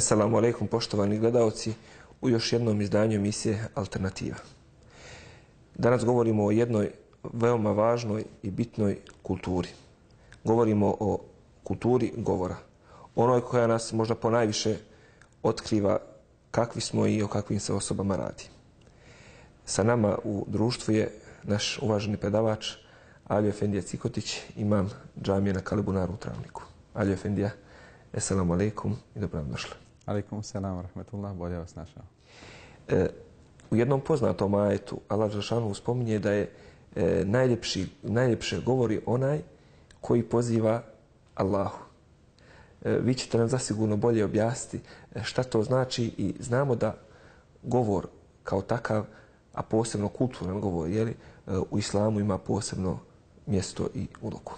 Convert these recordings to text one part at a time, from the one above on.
Assalamu alaikum poštovani gledalci u još jednom izdanju emisije Alternativa. Danas govorimo o jednoj veoma važnoj i bitnoj kulturi. Govorimo o kulturi govora. Onoj koja nas možda ponajviše otkriva kakvi smo i o kakvim se osobama radi. Sa nama u društvu je naš uvaženi predavač Alio Efendija Cikotić, imam džamije na Kalibunaru u Travniku. Alio Efendija, Assalamu alaikum i dobro došli. Alaikum salam rahmetullah, bolje vas našao. E, u jednom poznatom ajetu Allah Žešanu spominje da je e, najljepši, najljepše govori onaj koji poziva Allahu. E, vi ćete nam zasigurno bolje objasniti e, šta to znači i znamo da govor kao takav, a posebno kulturan govor, jeli, u islamu ima posebno mjesto i ulogu.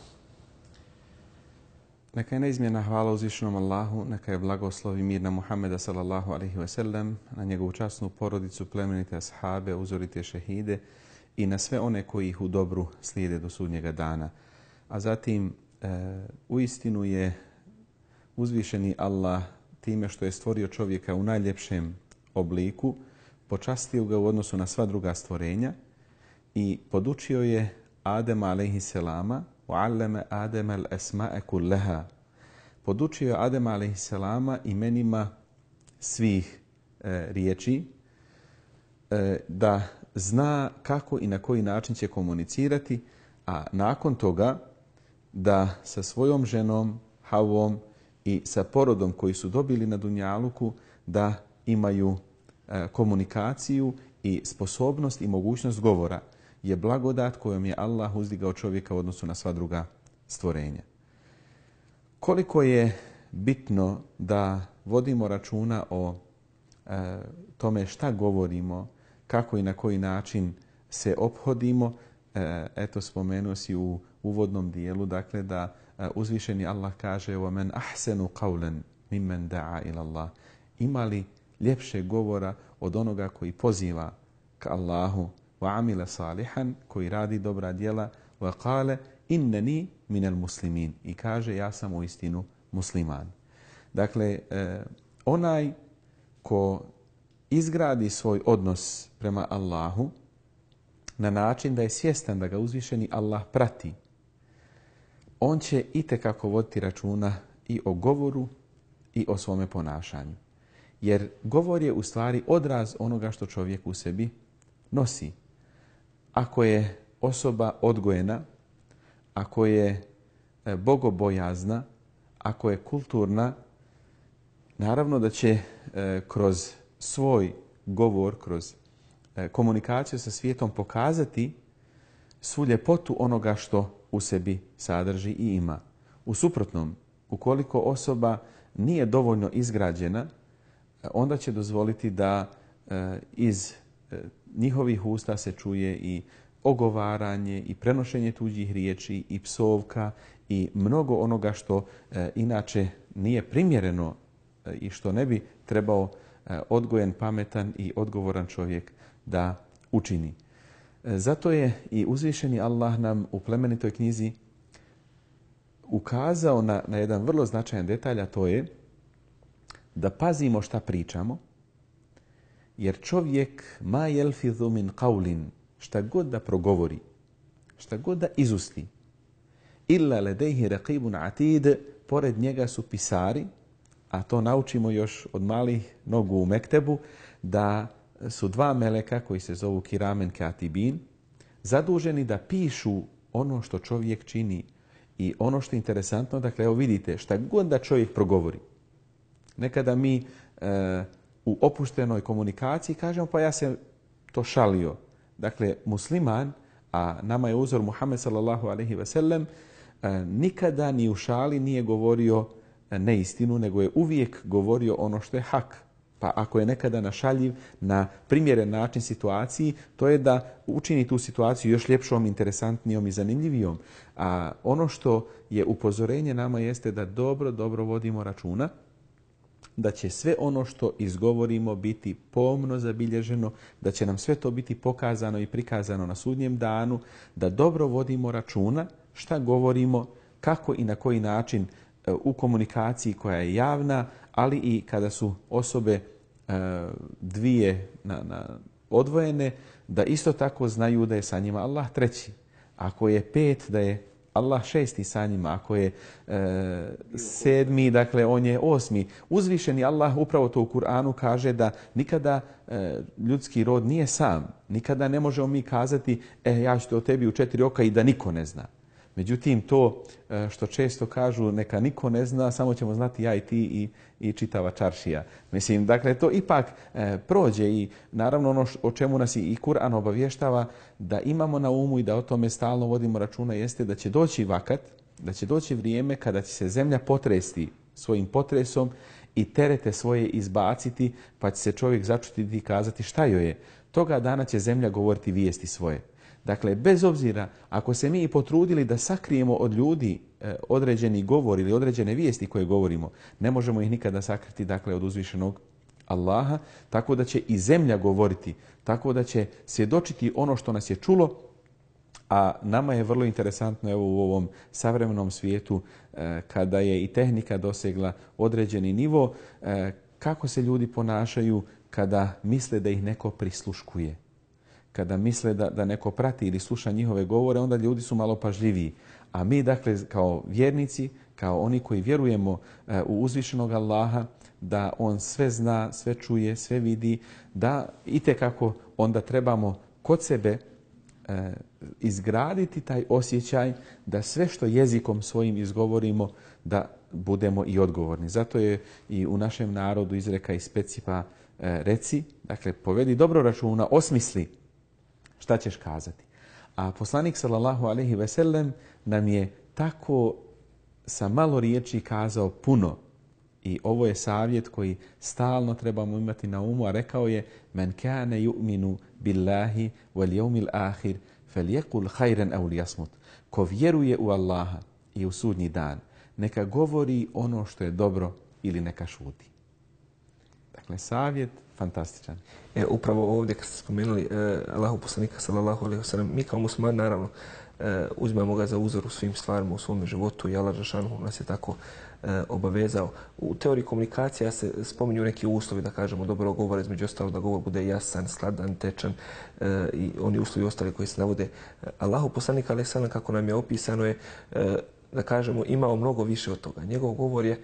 Neka je neizmjena hvala uzvišenom Allahu, neka je blagoslov i mir na Muhammeda sallallahu alaihi ve sellem, na njegovu časnu porodicu, plemenite ashabe, uzorite šehide i na sve one koji ih u dobru slijede do sudnjega dana. A zatim, e, istinu je uzvišeni Allah time što je stvorio čovjeka u najljepšem obliku, počastio ga u odnosu na sva druga stvorenja i podučio je Adema alaihi selama وَعَلَّمَ آدَمَ الْأَسْمَاءَ كُلَّهَا Podučio je Adema a.s. imenima svih e, riječi e, da zna kako i na koji način će komunicirati, a nakon toga da sa svojom ženom Havom i sa porodom koji su dobili na Dunjaluku da imaju e, komunikaciju i sposobnost i mogućnost govora je blagodat kojom je Allah uzdigao čovjeka u odnosu na sva druga stvorenja. Koliko je bitno da vodimo računa o e, tome šta govorimo, kako i na koji način se ophodimo, e, eto spomenuo si u uvodnom dijelu, dakle da e, uzvišeni Allah kaže وَمَنْ أَحْسَنُ قَوْلًا مِمَّنْ دَعَا إِلَى اللَّهِ Ima li ljepše govora od onoga koji poziva ka Allahu wa amila salihan, koji radi dobra djela, wa kale, inneni minel muslimin. I kaže, ja sam uistinu musliman. Dakle, e, onaj ko izgradi svoj odnos prema Allahu na način da je svjestan da ga uzvišeni Allah prati, on će i itekako voditi računa i o govoru i o svome ponašanju. Jer govor je u stvari odraz onoga što čovjek u sebi nosi ako je osoba odgojena, ako je e, bogobojazna, ako je kulturna, naravno da će e, kroz svoj govor, kroz e, komunikaciju sa svijetom pokazati svu ljepotu onoga što u sebi sadrži i ima. U suprotnom, ukoliko osoba nije dovoljno izgrađena, onda će dozvoliti da iz njihovih usta se čuje i ogovaranje i prenošenje tuđih riječi i psovka i mnogo onoga što e, inače nije primjereno e, i što ne bi trebao e, odgojen, pametan i odgovoran čovjek da učini. Zato je i uzvišeni Allah nam u plemenitoj knjizi ukazao na, na jedan vrlo značajan detalj, a to je da pazimo šta pričamo, jer čovjek ma jelfidhu min qawlin, šta god da progovori, šta god da izusti, illa ledejhi raqibun atid, pored njega su pisari, a to naučimo još od malih nogu u Mektebu, da su dva meleka koji se zovu Kiramen Katibin, zaduženi da pišu ono što čovjek čini i ono što je interesantno, dakle, evo vidite, šta god da čovjek progovori. Nekada mi e, u opuštenoj komunikaciji kažemo pa ja se to šalio. Dakle, musliman, a nama je uzor Muhammed sallallahu alaihi ve sellem, e, nikada ni u šali nije govorio neistinu, nego je uvijek govorio ono što je hak. Pa ako je nekada našaljiv na primjeren način situaciji, to je da učini tu situaciju još ljepšom, interesantnijom i zanimljivijom. A ono što je upozorenje nama jeste da dobro, dobro vodimo računa da će sve ono što izgovorimo biti pomno zabilježeno, da će nam sve to biti pokazano i prikazano na sudnjem danu, da dobro vodimo računa šta govorimo, kako i na koji način u komunikaciji koja je javna, ali i kada su osobe dvije na, na odvojene, da isto tako znaju da je sa njima Allah treći. Ako je pet, da je Allah šesti sa njima, ako je e, sedmi, dakle on je osmi. Uzvišeni Allah upravo to u Kur'anu kaže da nikada e, ljudski rod nije sam. Nikada ne možemo mi kazati, e, ja ću te o tebi u četiri oka i da niko ne zna. Međutim, to e, što često kažu neka niko ne zna, samo ćemo znati ja i ti i, i čitava čaršija. Mislim, dakle, to ipak e, prođe i naravno ono o čemu nas i Kur'an obavještava da imamo na umu i da o tome stalno vodimo računa jeste da će doći vakat, da će doći vrijeme kada će se zemlja potresti svojim potresom i terete svoje izbaciti, pa će se čovjek začutiti i kazati šta joj je. Toga dana će zemlja govoriti vijesti svoje. Dakle, bez obzira ako se mi i potrudili da sakrijemo od ljudi e, određeni govor ili određene vijesti koje govorimo, ne možemo ih nikada sakriti dakle, od uzvišenog Allaha, tako da će i zemlja govoriti, tako da će svjedočiti ono što nas je čulo, a nama je vrlo interesantno evo u ovom savremenom svijetu e, kada je i tehnika dosegla određeni nivo, e, kako se ljudi ponašaju kada misle da ih neko prisluškuje kada misle da, da neko prati ili sluša njihove govore, onda ljudi su malo pažljiviji. A mi, dakle, kao vjernici, kao oni koji vjerujemo e, u uzvišenog Allaha, da On sve zna, sve čuje, sve vidi, da i kako onda trebamo kod sebe e, izgraditi taj osjećaj da sve što jezikom svojim izgovorimo, da budemo i odgovorni. Zato je i u našem narodu izreka i specipa e, reci, dakle, povedi dobro računa, osmisli šta ćeš kazati. A poslanik sallallahu alaihi ve sellem nam je tako sa malo riječi kazao puno. I ovo je savjet koji stalno trebamo imati na umu, a rekao je Men kane yu'minu billahi wal yawmil ahir falyakul khayran aw liyasmut. Ko vjeruje u Allaha i u sudnji dan, neka govori ono što je dobro ili neka šuti. Dakle, savjet fantastičan. E, upravo ovdje kad ste spomenuli e, Allahu poslanika sallallahu alaihi wasallam, mi kao muslimani naravno e, uzmemo ga za uzor u svim stvarima u svom životu i Allah Žešanu nas je tako e, obavezao. U teoriji komunikacija se spominju neki uslovi da kažemo dobro govor, između ostalo da govor bude jasan, skladan, tečan e, i oni uslovi ostali koji se navode. Allahu poslanik alaihi kako nam je opisano je da kažemo imao mnogo više od toga. Njegov govor je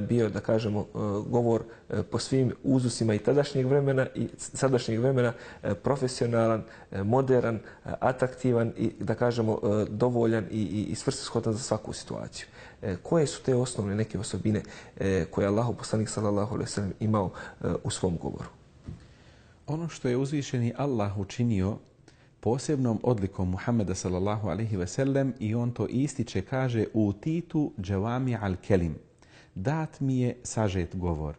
bio, da kažemo, e, govor e, po svim uzusima i tadašnjeg vremena i sadašnjeg vremena profesionalan, modern, atraktivan i, da kažemo, dovoljan i, i, za svaku situaciju. Koje su te osnovne neke osobine koje je Allah poslanik sallallahu alaihi sallam imao u svom govoru? Ono što je uzvišeni Allah učinio posebnom odlikom Muhammeda sallallahu alaihi ve sellem i on to ističe, kaže u titu džavami al kelim dat mi je sažet govor.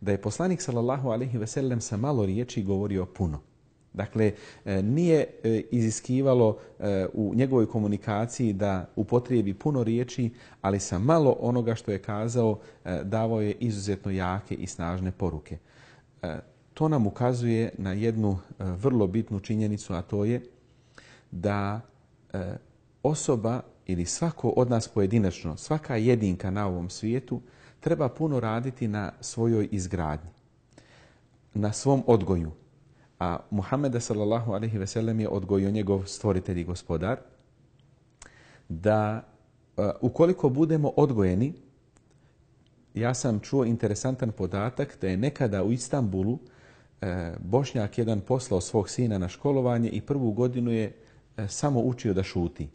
Da je poslanik sallallahu alaihi ve sellem sa malo riječi govorio puno. Dakle, e, nije e, iziskivalo e, u njegovoj komunikaciji da upotrijebi puno riječi, ali sa malo onoga što je kazao davao je izuzetno jake i snažne poruke. To nam ukazuje na jednu vrlo bitnu činjenicu, a to je da osoba ili svako od nas pojedinačno, svaka jedinka na ovom svijetu, treba puno raditi na svojoj izgradnji, na svom odgoju. A Muhammeda sallallahu ve je odgojio njegov stvoritelj i gospodar, da e, ukoliko budemo odgojeni, ja sam čuo interesantan podatak da je nekada u Istanbulu e, Bošnjak jedan poslao svog sina na školovanje i prvu godinu je e, samo učio da šuti.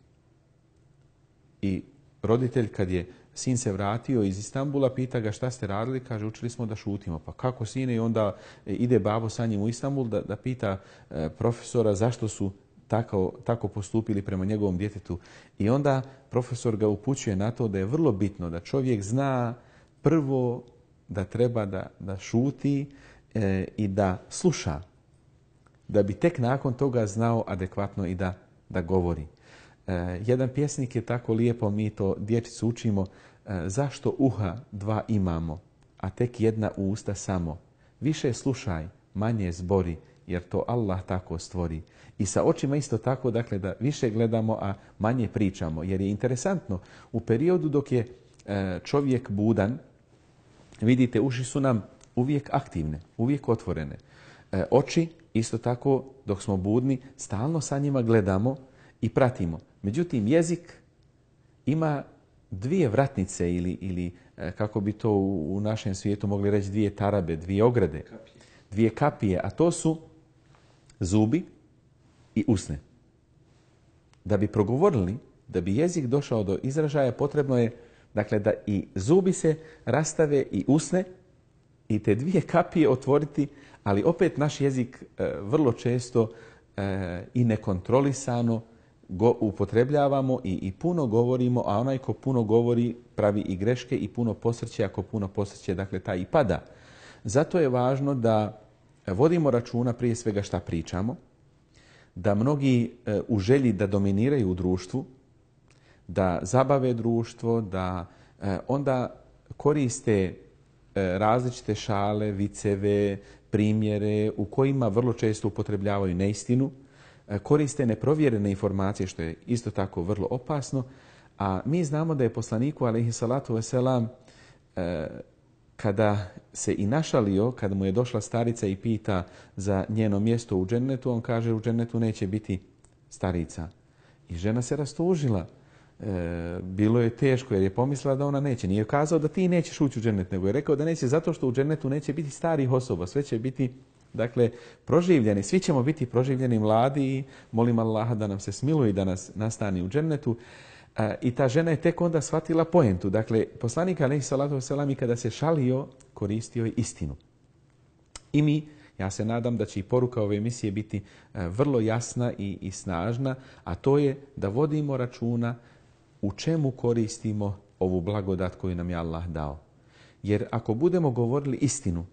I roditelj kad je sin se vratio iz Istambula, pita ga šta ste radili, kaže učili smo da šutimo. Pa kako sine? I onda ide babo sa njim u Istanbul da, da pita e, profesora zašto su tako, tako postupili prema njegovom djetetu. I onda profesor ga upućuje na to da je vrlo bitno da čovjek zna prvo da treba da, da šuti e, i da sluša. Da bi tek nakon toga znao adekvatno i da, da govori. E, jedan pjesnik je tako lijepo, mi to dječicu učimo, e, zašto uha dva imamo, a tek jedna usta samo. Više slušaj, manje zbori, jer to Allah tako stvori. I sa očima isto tako, dakle, da više gledamo, a manje pričamo. Jer je interesantno, u periodu dok je e, čovjek budan, vidite, uši su nam uvijek aktivne, uvijek otvorene. Oči, isto tako, dok smo budni, stalno sa njima gledamo i pratimo. Međutim, jezik ima dvije vratnice ili, ili e, kako bi to u, našem svijetu mogli reći, dvije tarabe, dvije ograde, dvije kapije, a to su zubi i usne. Da bi progovorili, da bi jezik došao do izražaja, potrebno je dakle, da i zubi se rastave i usne i te dvije kapije otvoriti, ali opet naš jezik e, vrlo često e, i nekontrolisano go, upotrebljavamo i, i puno govorimo, a onaj ko puno govori pravi i greške i puno posrće, ako puno posrće, dakle taj i pada. Zato je važno da vodimo računa prije svega šta pričamo, da mnogi e, u želji da dominiraju u društvu, da zabave društvo, da e, onda koriste e, različite šale, viceve, primjere u kojima vrlo često upotrebljavaju neistinu, koriste neprovjerene informacije, što je isto tako vrlo opasno, a mi znamo da je poslaniku, alaihi salatu wasalam, kada se i našalio, kada mu je došla starica i pita za njeno mjesto u džennetu, on kaže u džennetu neće biti starica. I žena se rastužila. E, bilo je teško jer je pomislila da ona neće. Nije kazao da ti nećeš ući u džennet, nego je rekao da neće zato što u džennetu neće biti starih osoba. Sve će biti dakle, proživljeni. Svi ćemo biti proživljeni mladi i molim Allaha da nam se smiluje i da nas nastani u džennetu. I ta žena je tek onda shvatila poentu. Dakle, poslanik alaihi salatu wasalam i kada se šalio, koristio je istinu. I mi, ja se nadam da će i poruka ove emisije biti e, vrlo jasna i snažna, a to je da vodimo računa u čemu koristimo ovu blagodat koju nam je Allah dao. Jer ako budemo govorili istinu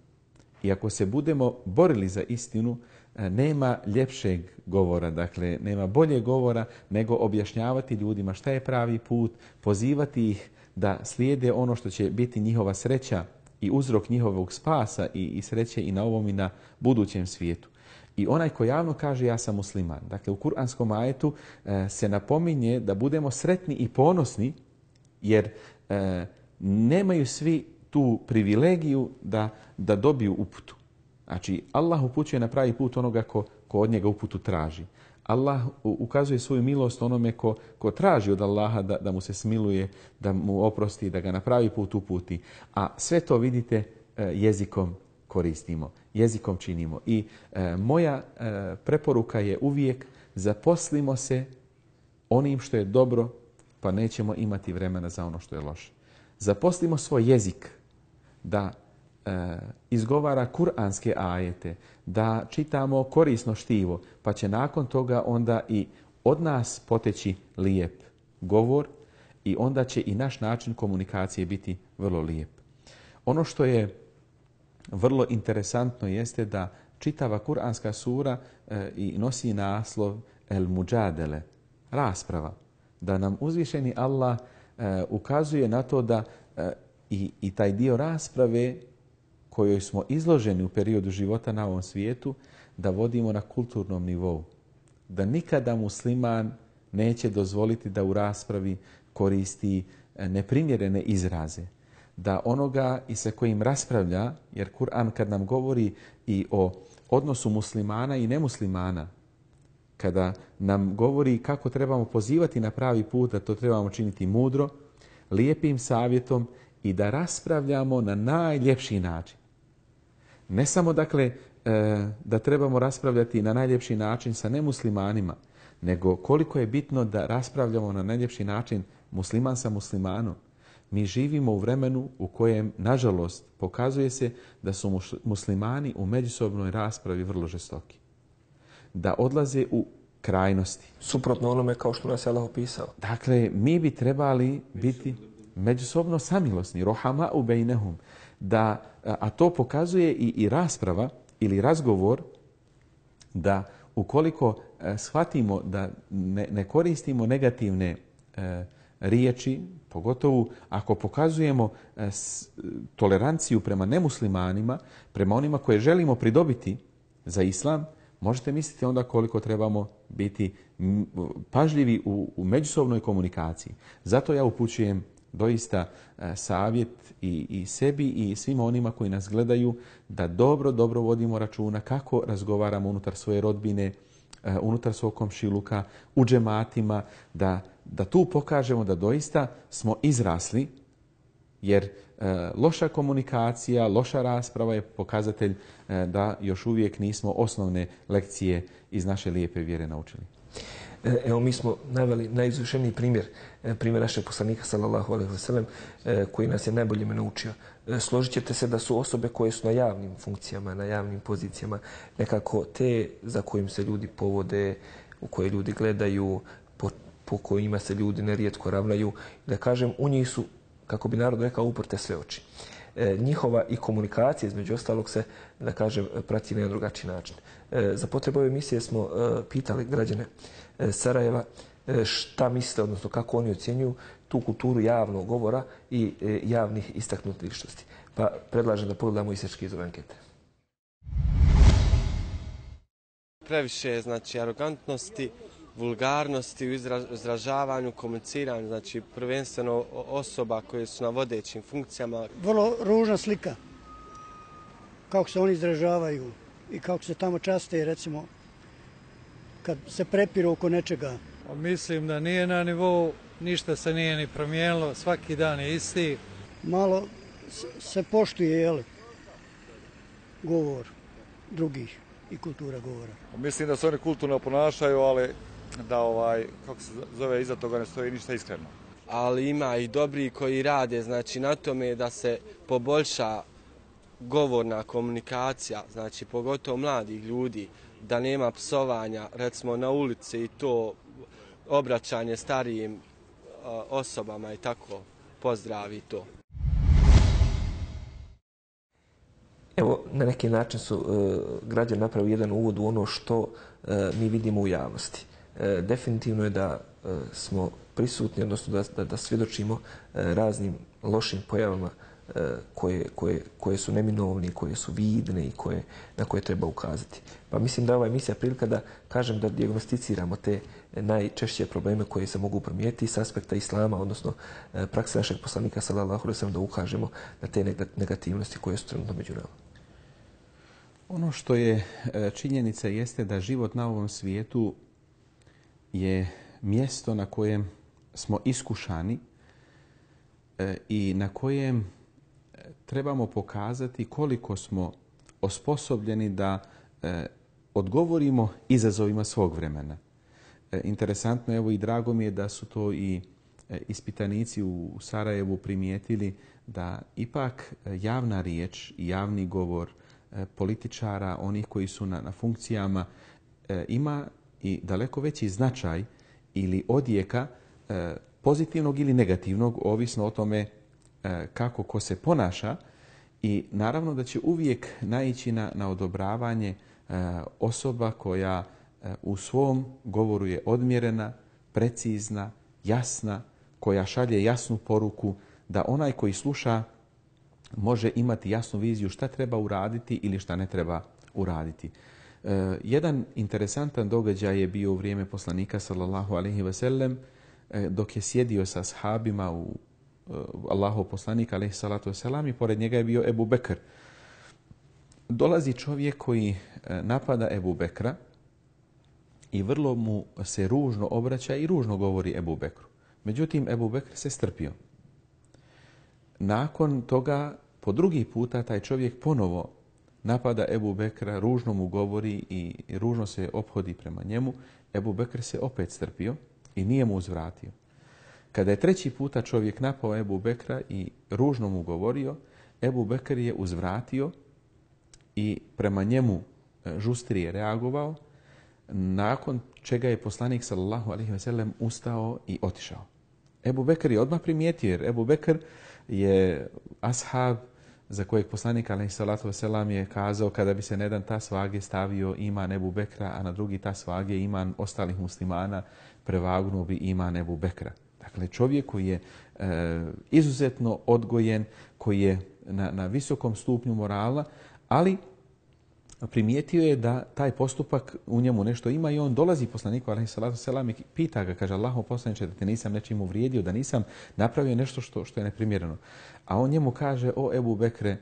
i ako se budemo borili za istinu, E, nema ljepšeg govora, dakle nema bolje govora nego objašnjavati ljudima šta je pravi put, pozivati ih da slijede ono što će biti njihova sreća i uzrok njihovog spasa i, i sreće i na ovom i na budućem svijetu. I onaj ko javno kaže ja sam musliman. Dakle, u kuranskom ajetu e, se napominje da budemo sretni i ponosni jer e, nemaju svi tu privilegiju da, da dobiju uputu. Znači, Allah upućuje na pravi put onoga ko, ko od njega uputu traži. Allah ukazuje svoju milost onome ko, ko traži od Allaha da, da mu se smiluje, da mu oprosti, da ga na pravi put uputi. A sve to vidite e, jezikom koristimo, jezikom činimo. I e, moja e, preporuka je uvijek zaposlimo se onim što je dobro, pa nećemo imati vremena za ono što je loše. Zaposlimo svoj jezik da E, izgovara kuranske ajete, da čitamo korisno štivo, pa će nakon toga onda i od nas poteći lijep govor i onda će i naš način komunikacije biti vrlo lijep. Ono što je vrlo interesantno jeste da čitava kuranska sura e, i nosi naslov El Muđadele, rasprava. Da nam uzvišeni Allah e, ukazuje na to da i, i taj dio rasprave kojoj smo izloženi u periodu života na ovom svijetu, da vodimo na kulturnom nivou. Da nikada musliman neće dozvoliti da u raspravi koristi e, neprimjerene izraze. Da onoga i sa kojim raspravlja, jer Kur'an kad nam govori i o odnosu muslimana i nemuslimana, kada nam govori kako trebamo pozivati na pravi put, da to trebamo činiti mudro, lijepim savjetom i da raspravljamo na najljepši način. Ne samo dakle e, da trebamo raspravljati na najljepši način sa nemuslimanima, nego koliko je bitno da raspravljamo na najljepši način musliman sa muslimanom. Mi živimo u vremenu u kojem, nažalost, pokazuje se da su muslimani u međusobnoj raspravi vrlo žestoki. Da odlaze u krajnosti. Suprotno onome kao što nas je Allah opisao. Dakle, mi bi trebali biti međusobno samilosni. Rohama u bejnehum da, a to pokazuje i, i rasprava ili razgovor da ukoliko e, shvatimo da ne, ne koristimo negativne e, riječi, pogotovo ako pokazujemo e, toleranciju prema nemuslimanima, prema onima koje želimo pridobiti za islam, možete misliti onda koliko trebamo biti pažljivi u, u međusobnoj komunikaciji. Zato ja upućujem doista e, savjet i, i sebi i svima onima koji nas gledaju da dobro, dobro vodimo računa kako razgovaramo unutar svoje rodbine, e, unutar svog komšiluka, u džematima, da, da tu pokažemo da doista smo izrasli, jer e, loša komunikacija, loša rasprava je pokazatelj da još uvijek nismo osnovne lekcije iz naše lijepe vjere naučili. E, evo mi smo naveli najizvršeniji primjer, e, primjer našeg poslanika sallallahu alaihi wasallam e, koji nas je najbolje naučio. Složit ćete se da su osobe koje su na javnim funkcijama, na javnim pozicijama, nekako te za kojim se ljudi povode, u koje ljudi gledaju, po, po kojima se ljudi nerijetko ravnaju. Da kažem, u njih su, kako bi narod rekao, uprte sve oči. Njihova i komunikacija između ostalog se, da kažem, prati na drugačiji način. za potrebe ove emisije smo pitali građane E, Sarajeva e, šta mislite, odnosno kako oni ocjenjuju tu kulturu javnog govora i e, javnih istaknutih ličnosti. Pa predlažem da pogledamo isječke iz ove ankete. Previše znači arogantnosti, vulgarnosti u izražavanju, komuniciranju, znači prvenstveno osoba koje su na vodećim funkcijama. Vrlo ružna slika kako se oni izražavaju i kako se tamo časte, recimo, kad se prepiru oko nečega? Mislim da nije na nivou, ništa se nije ni promijenilo, svaki dan je isti. Malo se poštuje, jel, govor drugih i kultura govora. Mislim da se oni kulturno ponašaju, ali da ovaj, kako se zove, iza toga ne stoji ništa iskreno. Ali ima i dobri koji rade, znači na tome da se poboljša govorna komunikacija, znači pogotovo mladih ljudi, da nema psovanja, recimo na ulici i to obraćanje starijim osobama i tako pozdravi to. Evo, na neki način su uh, građani napravili jedan uvod u ono što uh, mi vidimo u javnosti. Uh, definitivno je da smo prisutni, odnosno da, svjedočimo raznim lošim pojavama koje, su neminovni, koje su vidne i na koje treba ukazati. Pa mislim da ova emisija prilika da kažem da diagnosticiramo te najčešće probleme koje se mogu promijeniti s aspekta islama, odnosno e, prakse našeg poslanika sallallahu alejhi da ukažemo na te negativnosti koje su trenutno među nama. Ono što je e, činjenica jeste da život na ovom svijetu je mjesto na kojem smo iskušani e, i na kojem trebamo pokazati koliko smo osposobljeni da e, odgovorimo izazovima svog vremena. E, interesantno, evo i drago mi je da su to i e, ispitanici u Sarajevu primijetili da ipak javna riječ i javni govor e, političara, onih koji su na, na funkcijama, e, ima i daleko veći značaj ili odjeka e, pozitivnog ili negativnog, ovisno o tome E, kako ko se ponaša i naravno da će uvijek naići na, na odobravanje e, osoba koja u svom govoru je odmjerena, precizna, jasna, koja šalje jasnu poruku da onaj koji sluša može imati jasnu viziju šta treba uraditi ili šta ne treba uraditi. E, jedan interesantan događaj je bio u vrijeme poslanika sallallahu alaihi ve sellem dok je sjedio sa sahabima u Eh, Allahov poslanik, alaihi salatu wasalam, i pored njega je bio Ebu Bekr. Dolazi čovjek koji eh, napada Ebu Bekra i vrlo mu se ružno obraća i ružno govori Ebu Bekru. Međutim, Ebu Bekr se strpio. Nakon toga, po drugi puta, taj čovjek ponovo napada Ebu Bekra, ružno mu govori i ružno se ophodi prema njemu. Ebu Bekr se opet strpio i nije mu uzvratio. Kada je treći puta čovjek napao Ebu Bekra i ružno mu govorio, Ebu Bekr je uzvratio i prema njemu e, žustrije reagovao, nakon čega je poslanik sallallahu alaihi ve sellem ustao i otišao. Ebu Bekr je odmah primijetio, jer Ebu Bekr je ashab za kojeg poslanik alaihi salatu ve selam je kazao kada bi se na jedan tas vage stavio iman Ebu Bekra, a na drugi tas vage iman ostalih muslimana, prevagnuo bi iman Ebu Bekra. Dakle, čovjek koji je e, izuzetno odgojen, koji je na, na visokom stupnju morala, ali primijetio je da taj postupak u njemu nešto ima i on dolazi poslaniku selam i pita ga, kaže Allaho poslaniče da te nisam nečim uvrijedio, da nisam napravio nešto što, što je neprimjereno. A on njemu kaže, o Ebu Bekre,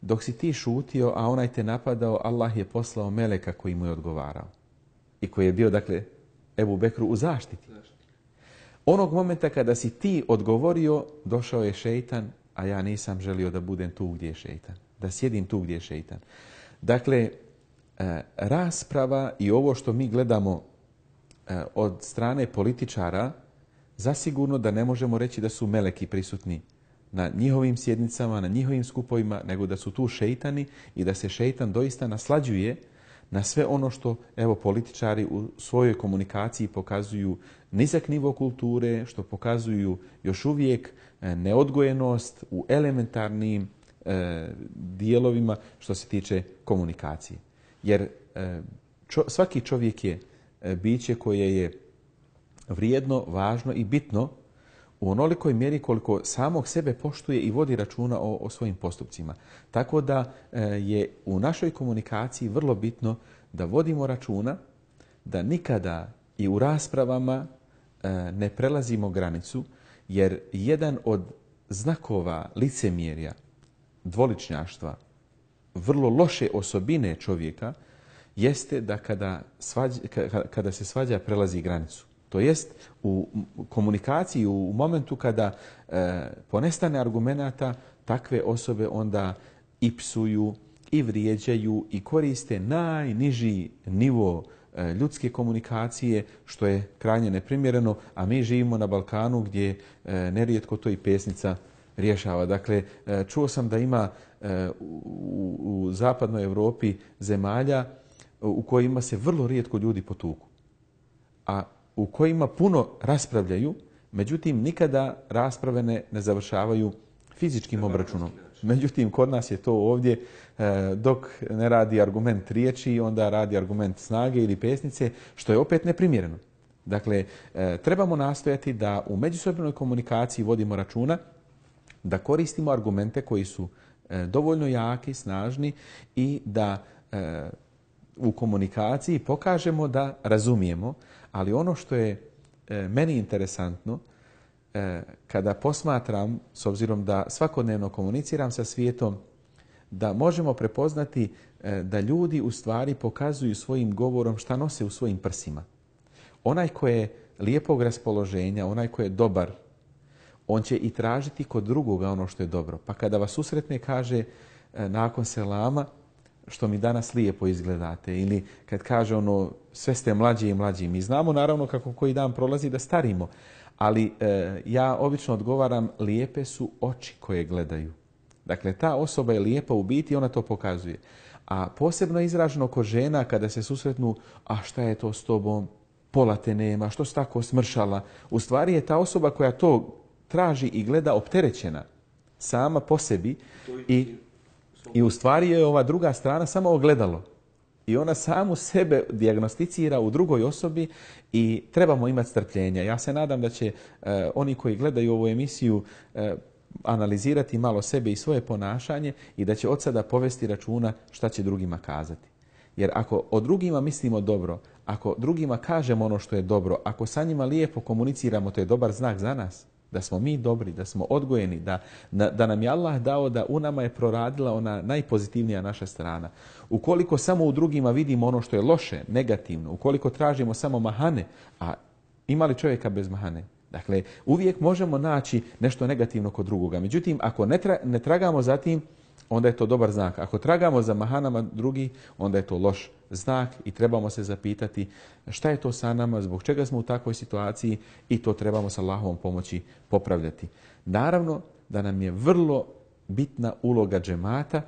dok si ti šutio, a onaj te napadao, Allah je poslao meleka koji mu je odgovarao. I koji je bio, dakle, Ebu Bekru u zaštiti. Onog momenta kada si ti odgovorio, došao je šeitan, a ja nisam želio da budem tu gdje je šeitan. Da sjedim tu gdje je šeitan. Dakle, e, rasprava i ovo što mi gledamo e, od strane političara, zasigurno da ne možemo reći da su meleki prisutni na njihovim sjednicama, na njihovim skupovima, nego da su tu šeitani i da se šeitan doista naslađuje na sve ono što evo političari u svojoj komunikaciji pokazuju nizak nivo kulture, što pokazuju još uvijek e, neodgojenost u elementarnim e, dijelovima što se tiče komunikacije. Jer e, svaki čovjek je e, biće koje je vrijedno, važno i bitno u onolikoj mjeri koliko samog sebe poštuje i vodi računa o, o svojim postupcima. Tako da e, je u našoj komunikaciji vrlo bitno da vodimo računa da nikada i u raspravama e, ne prelazimo granicu, jer jedan od znakova licemjerja, dvoličnjaštva, vrlo loše osobine čovjeka jeste da kada, svađa, kada se svađa prelazi granicu. To jest u komunikaciji, u momentu kada e, ponestane argumenata, takve osobe onda i psuju, i vrijeđaju, i koriste najniži nivo e, ljudske komunikacije, što je krajnje neprimjereno, a mi živimo na Balkanu gdje e, nerijetko to i pesnica rješava. Dakle, e, čuo sam da ima e, u, u zapadnoj Europi zemalja u kojima se vrlo rijetko ljudi potuku. A u kojima puno raspravljaju, međutim nikada rasprave ne, ne završavaju fizičkim obračunom. Međutim, kod nas je to ovdje, e, dok ne radi argument riječi, onda radi argument snage ili pesnice, što je opet neprimjereno. Dakle, e, trebamo nastojati da u međusobnoj komunikaciji vodimo računa, da koristimo argumente koji su e, dovoljno jaki, snažni i da u komunikaciji pokažemo da razumijemo, ali ono što je e, meni interesantno, e, kada posmatram, s obzirom da svakodnevno komuniciram sa svijetom, da možemo prepoznati e, da ljudi u stvari pokazuju svojim govorom šta nose u svojim prsima. Onaj ko je lijepog raspoloženja, onaj ko je dobar, on će i tražiti kod drugoga ono što je dobro. Pa kada vas susretne, kaže nakon selama, što mi danas lijepo izgledate ili kad kaže ono sve ste mlađi i mlađi. Mi znamo naravno kako koji dan prolazi da starimo, ali e, ja obično odgovaram lijepe su oči koje gledaju. Dakle, ta osoba je lijepa u biti i ona to pokazuje. A posebno izraženo kod žena kada se susretnu, a šta je to s tobom, pola te nema, što si tako smršala. U stvari je ta osoba koja to traži i gleda opterećena sama po sebi i I u stvari je ova druga strana samo ogledalo. I ona samu sebe diagnosticira u drugoj osobi i trebamo imati strpljenja. Ja se nadam da će e, oni koji gledaju ovu emisiju e, analizirati malo sebe i svoje ponašanje i da će od sada povesti računa šta će drugima kazati. Jer ako o drugima mislimo dobro, ako drugima kažemo ono što je dobro, ako sa njima lijepo komuniciramo, to je dobar znak za nas da smo mi dobri, da smo odgojeni, da, da, nam je Allah dao da u nama je proradila ona najpozitivnija naša strana. Ukoliko samo u drugima vidimo ono što je loše, negativno, ukoliko tražimo samo mahane, a ima li čovjeka bez mahane? Dakle, uvijek možemo naći nešto negativno kod drugoga. Međutim, ako ne, tra, ne tragamo za tim, onda je to dobar znak. Ako tragamo za mahanama drugi, onda je to loš znak i trebamo se zapitati šta je to sa nama, zbog čega smo u takvoj situaciji i to trebamo sa Allahovom pomoći popravljati. Naravno da nam je vrlo bitna uloga džemata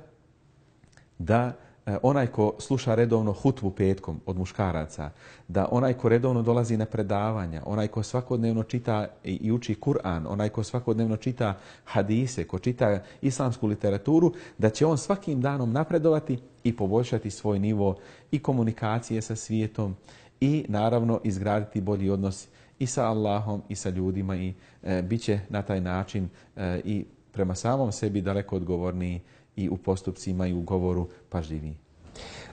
da onaj ko sluša redovno hutvu petkom od muškaraca, da onaj ko redovno dolazi na predavanja, onaj ko svakodnevno čita i uči Kur'an, onaj ko svakodnevno čita hadise, ko čita islamsku literaturu, da će on svakim danom napredovati i poboljšati svoj nivo i komunikacije sa svijetom i naravno izgraditi bolji odnos i sa Allahom i sa ljudima i e, bit će na taj način e, i prema samom sebi daleko odgovorniji i u postupcima i u govoru pažljiviji.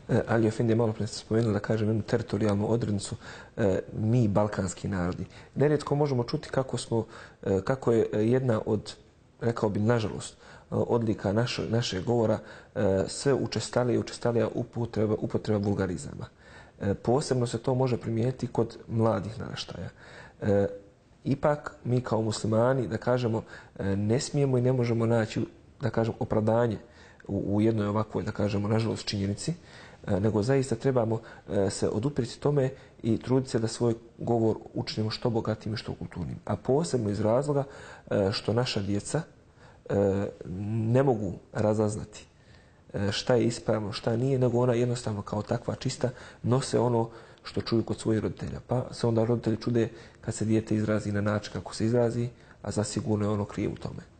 E, Ali Efendi je malo prije spomenuli da kažem jednu teritorijalnu odrednicu e, mi balkanski narodi. Nerijetko možemo čuti kako smo, e, kako je jedna od, rekao bi nažalost, odlika naše, naše govora sve učestalije i učestalija upotreba, vulgarizama. Posebno se to može primijetiti kod mladih naraštaja. Ipak mi kao muslimani, da kažemo, ne smijemo i ne možemo naći, da kažem, opravdanje u jednoj ovakvoj, da kažemo, nažalost činjenici, E, nego zaista trebamo e, se odupriti tome i truditi se da svoj govor učinimo što bogatim i što kulturnim. A posebno iz razloga e, što naša djeca ne mogu razaznati šta je ispravno, šta nije, nego ona jednostavno kao takva čista nose ono što čuju kod svojih roditelja. Pa se onda roditelji čude kad se dijete izrazi na način kako se izrazi, a zasigurno je ono krivo u tome.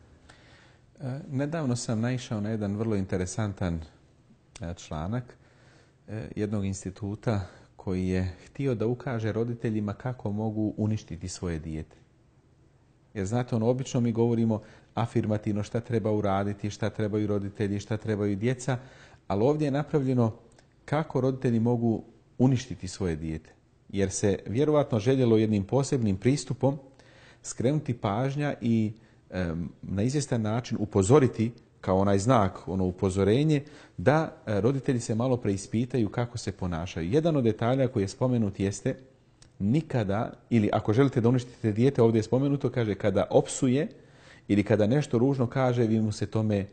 Nedavno sam naišao na jedan vrlo interesantan članak E, jednog instituta koji je htio da ukaže roditeljima kako mogu uništiti svoje dijete. Jer znate, ono, obično mi govorimo afirmativno šta treba uraditi, šta trebaju roditelji, šta trebaju djeca, ali ovdje je napravljeno kako roditelji mogu uništiti svoje dijete. Jer se vjerovatno željelo jednim posebnim pristupom skrenuti pažnja i na izvjestan način upozoriti kao onaj znak, ono upozorenje, da e, roditelji se malo preispitaju kako se ponašaju. Jedan od detalja koji je spomenut jeste nikada, ili ako želite da uništite dijete, ovdje je spomenuto, kaže kada opsuje ili kada nešto ružno kaže, vi mu se tome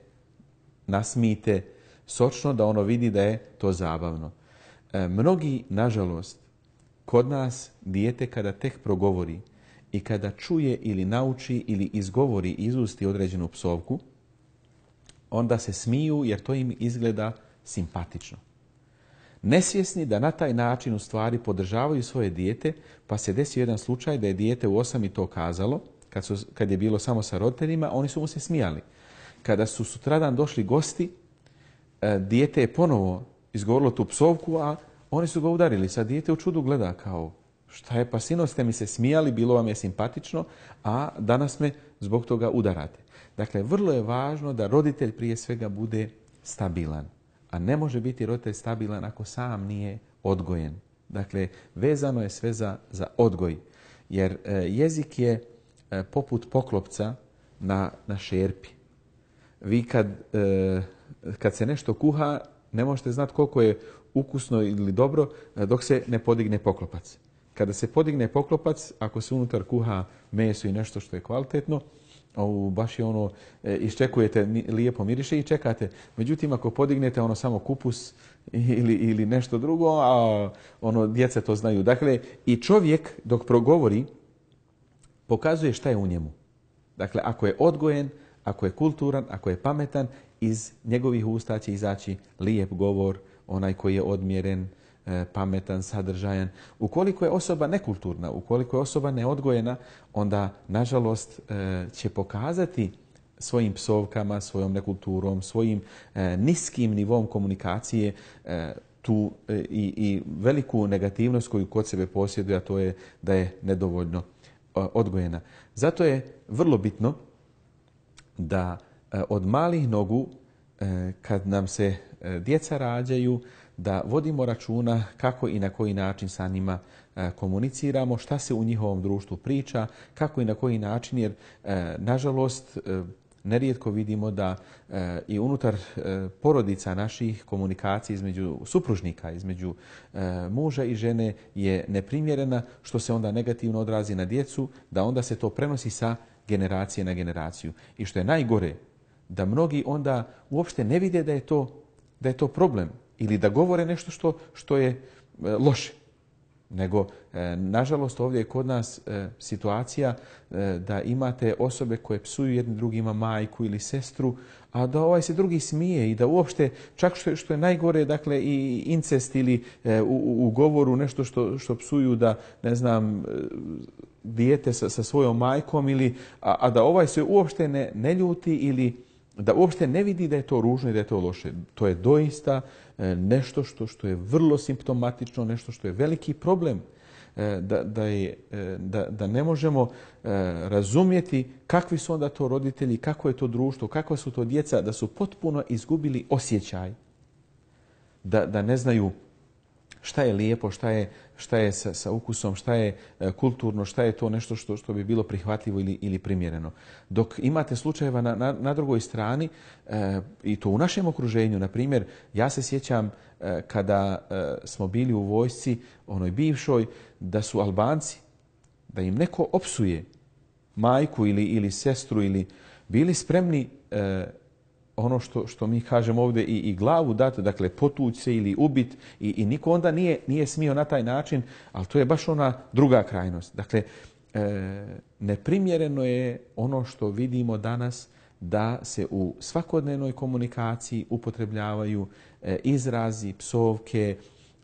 nasmijete sočno da ono vidi da je to zabavno. E, mnogi, nažalost, kod nas dijete kada tek progovori i kada čuje ili nauči ili izgovori izusti određenu psovku, onda se smiju jer to im izgleda simpatično. Nesvjesni da na taj način u stvari podržavaju svoje dijete, pa se desio jedan slučaj da je dijete u osam i to kazalo, kad, su, kad je bilo samo sa roditeljima, oni su mu se smijali. Kada su sutradan došli gosti, e, dijete je ponovo izgovorilo tu psovku, a oni su ga udarili. Sad dijete u čudu gleda kao, šta je, pa sino ste mi se smijali, bilo vam je simpatično, a danas me zbog toga udarate. Dakle, vrlo je važno da roditelj prije svega bude stabilan. A ne može biti roditelj stabilan ako sam nije odgojen. Dakle, vezano je sve za, za odgoj. Jer e, jezik je e, poput poklopca na, na šerpi. Vi kad, e, kad se nešto kuha, ne možete znati koliko je ukusno ili dobro dok se ne podigne poklopac. Kada se podigne poklopac, ako se unutar kuha meso i nešto što je kvalitetno, ovu, baš je ono, e, iščekujete lijepo miriše i čekate. Međutim, ako podignete ono samo kupus ili, ili nešto drugo, a ono, djeca to znaju. Dakle, i čovjek dok progovori, pokazuje šta je u njemu. Dakle, ako je odgojen, ako je kulturan, ako je pametan, iz njegovih usta će izaći lijep govor, onaj koji je odmjeren, pametan, sadržajan. Ukoliko je osoba nekulturna, ukoliko je osoba neodgojena, onda, nažalost, e, će pokazati svojim psovkama, svojom nekulturom, svojim e, niskim nivom komunikacije tu i veliku negativnost koju kod sebe posjeduje, a to je da je nedovoljno odgojena. Zato je vrlo bitno da od malih nogu, kad nam se djeca rađaju, da vodimo računa kako i na koji način sa njima e, komuniciramo, šta se u njihovom društvu priča, kako i na koji način, jer e, nažalost e, nerijetko vidimo da i unutar porodica naših komunikacija između supružnika, između muža i žene je neprimjerena, što se onda negativno odrazi na djecu, da onda se to prenosi sa generacije na generaciju. I što je najgore, da mnogi onda uopšte ne vide da je to, da je to problem ili da govore nešto što, što je e, loše. Nego, e, nažalost, ovdje je kod nas e, situacija da imate osobe koje psuju jednim drugima majku ili sestru, a da ovaj se drugi smije i da uopšte, čak što što je najgore, dakle, i incest ili u, u govoru nešto što, što psuju da, ne znam, dijete sa, sa svojom majkom ili, a, a da ovaj se uopšte ne, ne ljuti ili da uopšte ne vidi da je to ružno i da je to loše. To je doista nešto što, što je vrlo simptomatično, nešto što je veliki problem. E, da, da, je, e, da, da ne možemo razumjeti kakvi su onda to roditelji, kako je to društvo, kakva su to djeca, da su potpuno izgubili osjećaj da ne znaju šta je lijepo, šta je, šta je sa, sa ukusom, šta je e, kulturno, šta je to nešto što, što bi bilo prihvatljivo ili, ili primjereno. Dok imate slučajeva na, na, na drugoj strani, e, i to u našem okruženju, na primjer, ja se sjećam e, kada smo bili u vojsci, onoj bivšoj, da su Albanci, da im neko opsuje majku ili, ili sestru ili bili spremni ono što, što mi kažemo ovdje i, i glavu dati, dakle potuć se ili ubit i, i niko onda nije, nije smio na taj način, ali to je baš ona druga krajnost. Dakle, e, neprimjereno je ono što vidimo danas da se u svakodnevnoj komunikaciji upotrebljavaju e, izrazi, psovke,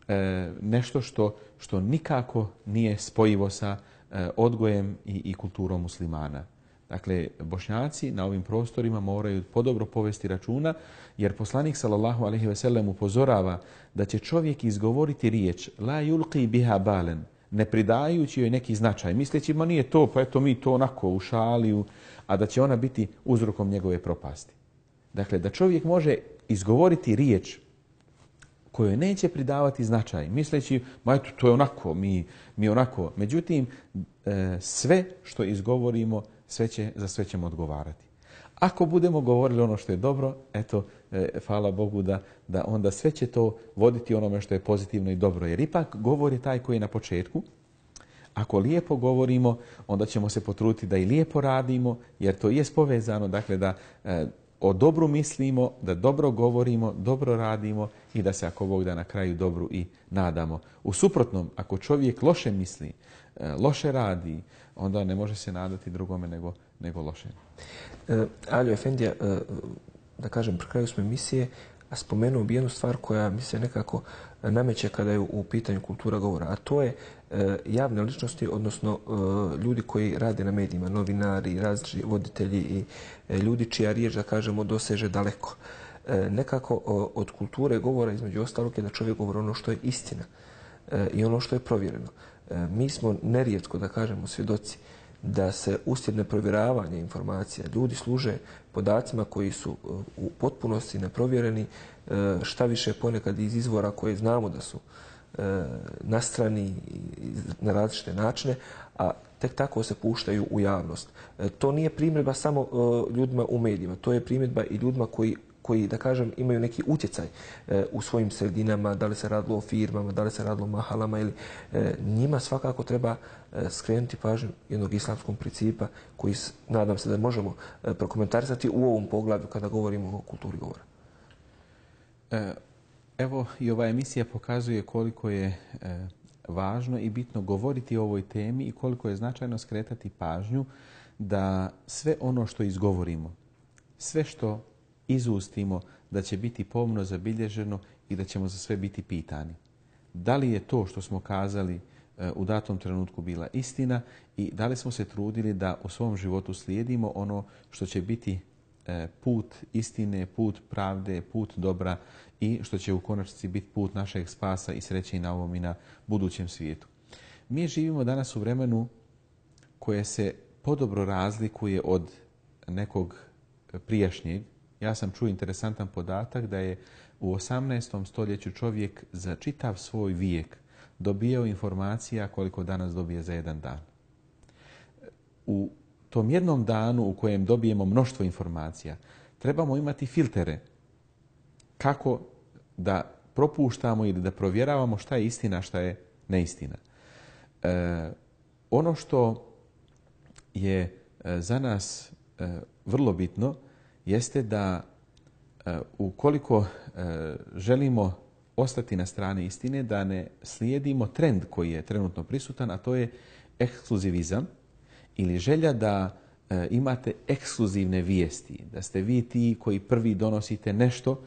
e, nešto što, što nikako nije spojivo sa e, odgojem i, i kulturom muslimana. Dakle, bošnjaci na ovim prostorima moraju podobro povesti računa, jer poslanik sallallahu alaihi ve sellem upozorava da će čovjek izgovoriti riječ la yulqi biha balen, ne pridajući joj neki značaj, misleći ma nije to, pa eto mi to onako u šaliju, a da će ona biti uzrokom njegove propasti. Dakle, da čovjek može izgovoriti riječ kojoj neće pridavati značaj, misleći, ma eto, to je onako, mi, mi onako. Međutim, e, sve što izgovorimo sve će, za sve ćemo odgovarati. Ako budemo govorili ono što je dobro, eto, e, hvala Bogu da, da onda sve će to voditi onome što je pozitivno i dobro. Jer ipak govor je taj koji je na početku. Ako lijepo govorimo, onda ćemo se potruditi da i lijepo radimo, jer to je povezano, dakle, da e, o dobru mislimo, da dobro govorimo, dobro radimo i da se ako Bog da na kraju dobru i nadamo. U suprotnom, ako čovjek loše misli, e, loše radi, onda ne može se nadati drugome nego, nego loše. E, Aljo Efendija, e, da kažem, pri kraju smo emisije, a spomenuo bi jednu stvar koja mi se nekako nameće kada je u pitanju kultura govora, a to je e, javne ličnosti, odnosno e, ljudi koji rade na medijima, novinari, različiti voditelji i e, ljudi čija riječ, da kažemo, doseže daleko. E, nekako o, od kulture govora, između ostalog, je da čovjek govori ono što je istina e, i ono što je provjereno. E, mi smo nerijetko, da kažemo, svjedoci da se uslijed neprovjeravanja informacija ljudi služe podacima koji su e, u potpunosti neprovjereni, e, šta više ponekad iz izvora koje znamo da su nastrani na različite načine, a tek tako se puštaju u javnost. To nije primjedba samo ljudima u medijima, to je primjedba i ljudima koji koji, da kažem, imaju neki utjecaj e, u svojim sredinama, da li se radilo o firmama, da li se radilo o mahalama ili e, njima svakako treba e, skrenuti pažnju jednog islamskog principa koji nadam se da možemo prokomentarisati u ovom poglavlju kada govorimo o kulturi govora. Evo i ova emisija pokazuje koliko je važno i bitno govoriti o ovoj temi i koliko je značajno skretati pažnju da sve ono što izgovorimo, sve što izustimo da će biti pomno zabilježeno i da ćemo za sve biti pitani. Da li je to što smo kazali e, u datom trenutku bila istina i da li smo se trudili da u svom životu slijedimo ono što će biti e, put istine, put pravde, put dobra i što će u konačnici biti put našeg spasa i sreće i na ovom i na budućem svijetu. Mi živimo danas u vremenu koje se podobro razlikuje od nekog prijašnjeg, Ja sam čuo interesantan podatak da je u 18. stoljeću čovjek za čitav svoj vijek dobijao informacija koliko danas dobije za jedan dan. U tom jednom danu u kojem dobijemo mnoštvo informacija, trebamo imati filtere kako da propuštamo ili da provjeravamo šta je istina, šta je neistina. E, ono što je e, za nas e, vrlo bitno jeste da e, ukoliko e, želimo ostati na strani istine, da ne slijedimo trend koji je trenutno prisutan, a to je ekskluzivizam ili želja da e, imate ekskluzivne vijesti, da ste vi ti koji prvi donosite nešto,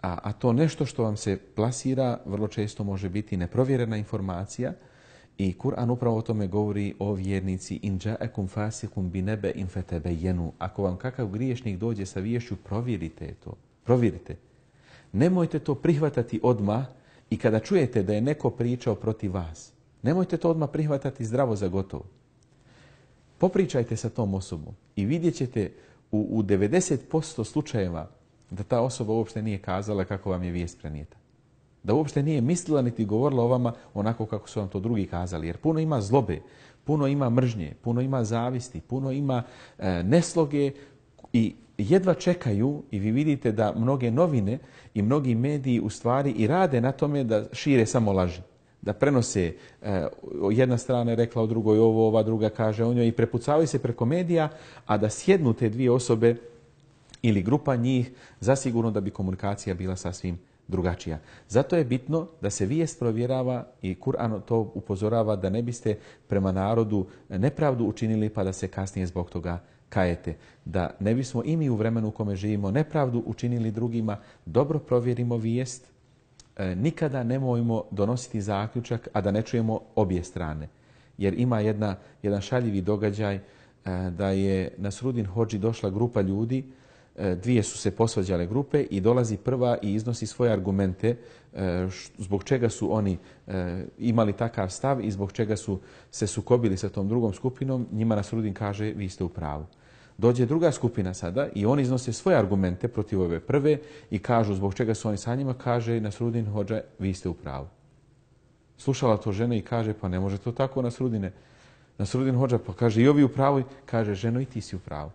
a, a to nešto što vam se plasira vrlo često može biti neprovjerena informacija, I Kur'an upravo o tome govori o vjernici in ja'akum fasikum bi nebe in fatabayyanu. Ako vam kakav griješnik dođe sa vješću, provjerite to. Provjerite. Nemojte to prihvatati odma i kada čujete da je neko pričao protiv vas, nemojte to odma prihvatati zdravo za gotovo. Popričajte sa tom osobom i vidjet ćete u, u 90% slučajeva da ta osoba uopšte nije kazala kako vam je vijest prenijeta. Da uopšte nije mislila niti govorila o vama onako kako su vam to drugi kazali. Jer puno ima zlobe, puno ima mržnje, puno ima zavisti, puno ima e, nesloge i jedva čekaju i vi vidite da mnoge novine i mnogi mediji u stvari i rade na tome da šire samo laži. Da prenose, e, jedna strana rekla o drugoj ovo, ova druga kaže o njoj i prepucavaju se preko medija, a da sjednu te dvije osobe ili grupa njih, zasigurno da bi komunikacija bila sasvim drugačija. Zato je bitno da se vijest provjerava i Kur'an to upozorava da ne biste prema narodu nepravdu učinili pa da se kasnije zbog toga kajete. Da ne bismo i mi u vremenu u kome živimo nepravdu učinili drugima, dobro provjerimo vijest, e, nikada nemojmo donositi zaključak, a da ne čujemo obje strane. Jer ima jedna, jedan šaljivi događaj e, da je na Srudin Hođi došla grupa ljudi dvije su se posvađale grupe i dolazi prva i iznosi svoje argumente e, zbog čega su oni e, imali takav stav i zbog čega su se sukobili sa tom drugom skupinom. Njima Nasrudin kaže vi ste u pravu. Dođe druga skupina sada i oni iznose svoje argumente protiv ove prve i kažu zbog čega su oni sa njima, kaže Nasrudin hođa vi ste u pravu. Slušala to žena i kaže pa ne može to tako Nasrudine. Nasrudin hođa pa kaže i ovi u pravu, kaže ženo i ti si u pravu.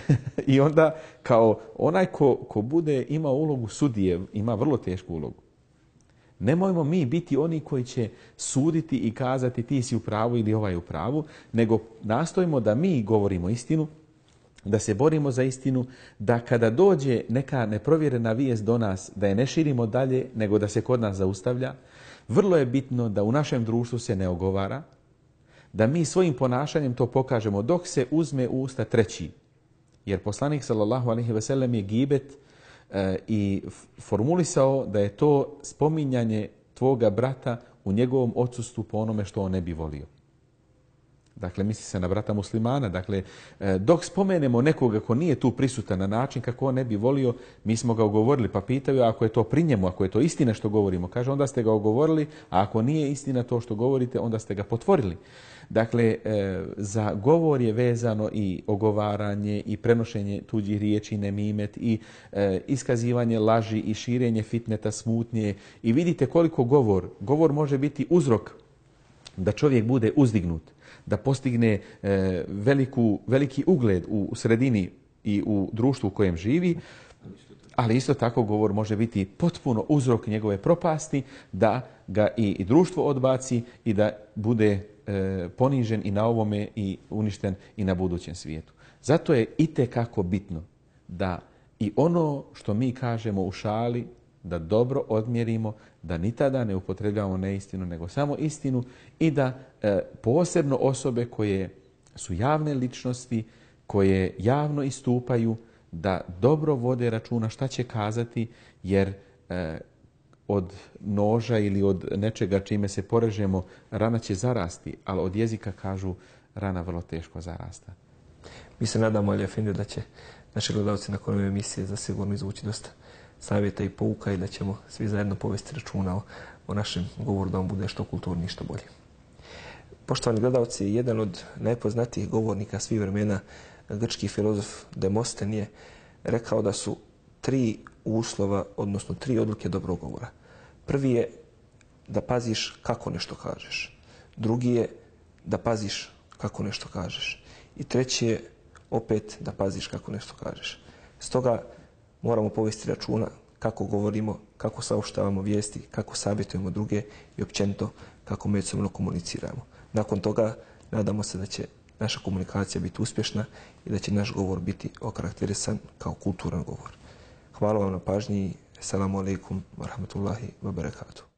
I onda kao onaj ko, ko bude ima ulogu sudije, ima vrlo tešku ulogu. Nemojmo mi biti oni koji će suditi i kazati ti si u pravu ili ovaj u pravu, nego nastojimo da mi govorimo istinu, da se borimo za istinu, da kada dođe neka neprovjerena vijest do nas, da je ne širimo dalje, nego da se kod nas zaustavlja. Vrlo je bitno da u našem društvu se ne ogovara, da mi svojim ponašanjem to pokažemo dok se uzme u usta treći, jer poslanik sallallahu alaihi sellem je gibet e, i formulisao da je to spominjanje tvoga brata u njegovom odsustvu po onome što on ne bi volio. Dakle, misli se na brata muslimana. Dakle, e, dok spomenemo nekoga ko nije tu prisutan na način kako on ne bi volio, mi smo ga ogovorili, pa pitaju ako je to pri njemu, ako je to istina što govorimo. Kaže, onda ste ga ogovorili, a ako nije istina to što govorite, onda ste ga potvorili. Dakle, e, za govor je vezano i ogovaranje i prenošenje tuđih riječi, nemimet i e, iskazivanje laži i širenje fitneta, smutnje. I vidite koliko govor, govor može biti uzrok da čovjek bude uzdignut, da postigne e, veliku, veliki ugled u sredini i u društvu u kojem živi, ali isto tako govor može biti potpuno uzrok njegove propasti, da ga i društvo odbaci i da bude ponižen i na ovome i uništen i na budućem svijetu. Zato je i kako bitno da i ono što mi kažemo u šali, da dobro odmjerimo, da ni tada ne upotrebljavamo neistinu, nego samo istinu i da e, posebno osobe koje su javne ličnosti, koje javno istupaju, da dobro vode računa šta će kazati, jer e, od noža ili od nečega čime se porežemo, rana će zarasti, ali od jezika kažu rana vrlo teško zarasta. Mi se nadamo, Ali Efendi, da će naši gledalci nakon ove emisije zasigurno izvući dosta savjeta i pouka i da ćemo svi zajedno povesti računa o, našem govoru da on bude što kulturniji, što bolji. Poštovani gledalci, jedan od najpoznatijih govornika svih vremena, grčki filozof Demosten je rekao da su tri uslova, odnosno tri odluke dobrog govora. Prvi je da paziš kako nešto kažeš. Drugi je da paziš kako nešto kažeš. I treći je opet da paziš kako nešto kažeš. Stoga moramo povesti računa kako govorimo, kako saopštavamo vijesti, kako savjetujemo druge i općenito kako međusobno komuniciramo. Nakon toga nadamo se da će naša komunikacija biti uspješna i da će naš govor biti okarakterisan kao kulturan govor. Hvala vam na pažnji. Assalamu alaikum wa rahmatullahi wa barakatuh.